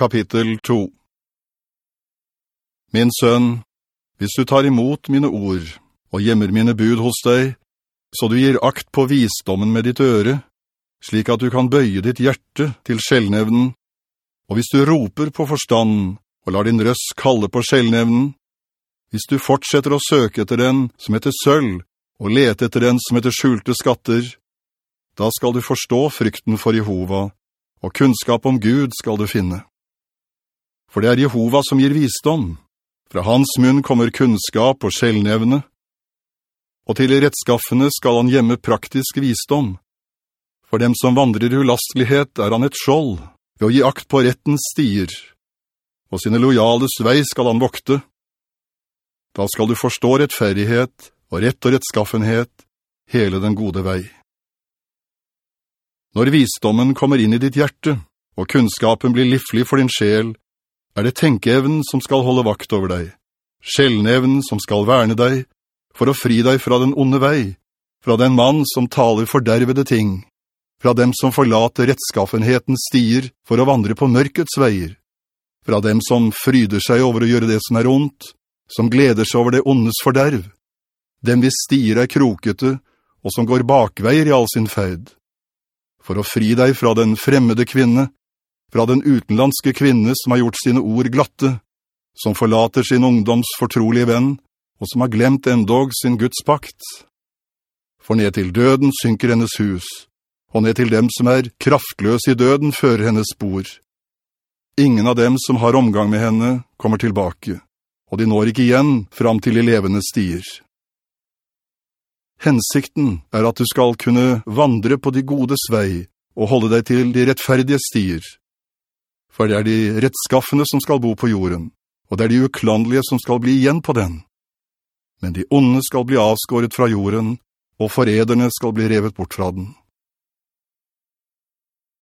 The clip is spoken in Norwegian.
Kapittel 2 Min sønn, hvis du tar imot mine ord og gjemmer mine bud hos deg, så du gir akt på visdommen med ditt øre, slik at du kan bøye ditt hjerte til skjellnevnen, og hvis du roper på forstand og lar din røst kalle på skjellnevnen, hvis du fortsetter å søke etter den som heter sølv, og lete etter den som heter skjulte skatter, da skal du forstå frykten for Jehova, og kunnskap om Gud skal du finne. For det er Jehova som gir visdom. Fra hans munn kommer kunnskap og sjelnevne. Og til rettskaffene skal han gjemme praktisk visdom. For dem som vandrer i ulastlighet er han et skjold, ved å gi akt på rettens stier. Og sine lojales vei skal han vokte. Da skal du forstå rettferdighet og rett og rettskaffenhet, hele den gode vei. Når visdommen kommer inn i ditt hjerte, og kunnskapen blir livlig for din sjel, er det tenkeevnen som skal holde vakt over deg, sjelnevnen som skal verne deg, for å fri deg fra den onde vei, fra den mann som taler fordervede ting, fra dem som forlater rettskaffenhetens stier for å vandre på mørkets veier, fra dem som fryder seg over å gjøre det som er ondt, som gleder seg over det ondes forderv, dem hvis stier er krokete, og som går bakveier i all sin feid, for å fri deg fra den fremmede kvinne, fra den utenlandske kvinne som har gjort sine ord glatte, som forlater sin ungdoms fortrolige venn, og som har glemt endog sin Guds pakt. For ned til døden synker hennes hus, og ned til dem som er kraftløse i døden fører hennes spor. Ingen av dem som har omgang med henne kommer tilbake, og de når ikke igjen fram til de levende stier. Hensikten er at du skal kunne vandre på de godes vei og holde deg til de rettferdige stier. For det er de rettskaffende som skal bo på jorden, og det er de uklandelige som skal bli igjen på den. Men de onde skal bli avskåret fra jorden, og forederne skal bli revet bort fra den.